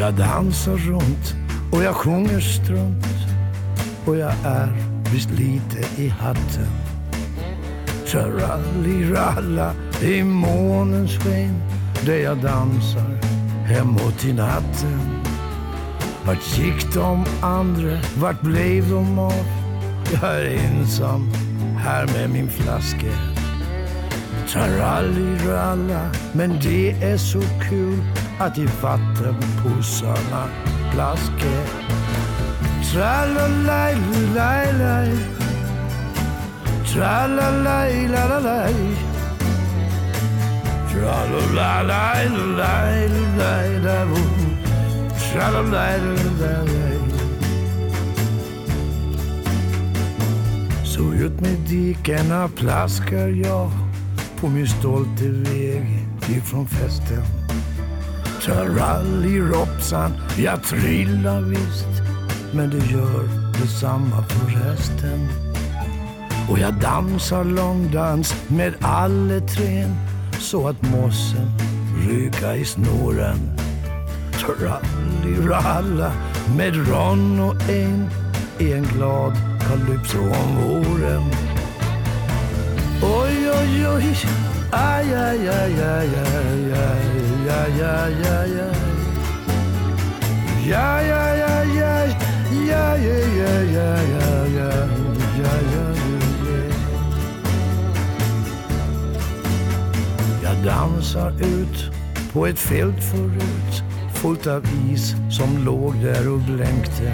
jag dansar runt och jag sjunger strunt och jag är visst lite i hatten. Tralli-ralla i månens sken där jag dansar hemåt i natten. Vart gick de andra? Vart blev de av? Jag är ensam här med min flaska. Tralli-ralla, men det är så kul att i vattenpussarna plaskar. Tralalaj-laj-laj Tralalaj-laj-laj Tralalaj-laj-laj Tralalaj-laj Så ut med dikena plaskar jag på min stolte väg ifrån festen. Trallirobsan, jag trillar visst men det gör detsamma för resten. Och jag dansar långdans med alle trän så att mossen ryka i snåren. Tralliralla med Ron och en i en glad kalypso om våren. Oj, oj, oj, aj, aj, aj, aj, aj, aj, aj, aj, aj, aj. Ja, ja, ja, ja, ja, ja, ja, ja, ja, ja, ja, ja. Jag dansar ut på ett fält förut fullt av is som låg där och blänkte.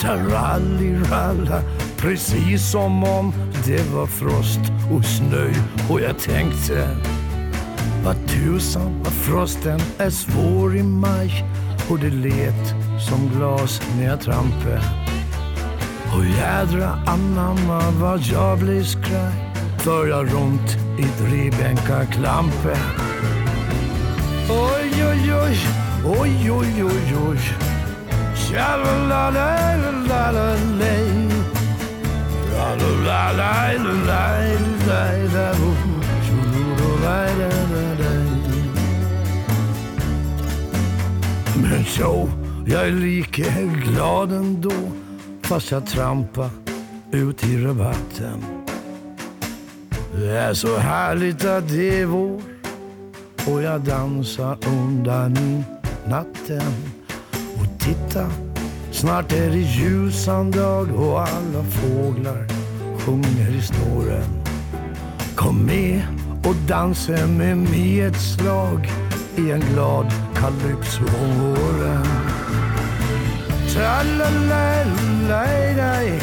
Taralli-ralla, precis som om det var frost och snö och jag tänkte vad tusan vad frosten är svår i maj och det let som glas när jag trampe. Och jädra anamma vad jag blir skraj för jag runt i drivbänkar klampe. Oj, oj, oj, oj, oj, oj, oj. Tjalalalalalalalej. Men så, jag är lika glad ändå fast jag trampar ut i rabatten. Det är så härligt att det är vår och jag dansar undan i natten. Och titta, snart är det ljusan dag och alla fåglar sjunger i snåren. Kom med och dansa med mig ett slag i en glad kalypso om våren. Tralalaj-laj-laj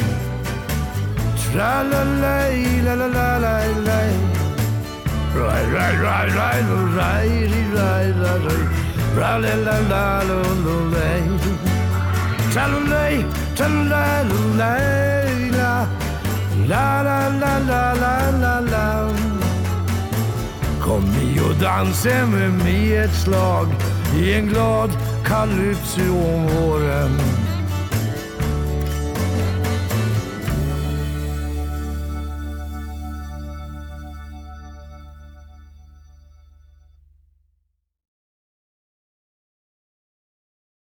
Tralalaj-la-la-la-laj-laj Raj-raj-raj-raj-raj-raj-raj Ra-la-la-la-la-la-laj Tralalaj, tralalaj-la La, la, la, la, la, la. Kom ni och dansa med mig ett slag i en glad kalypso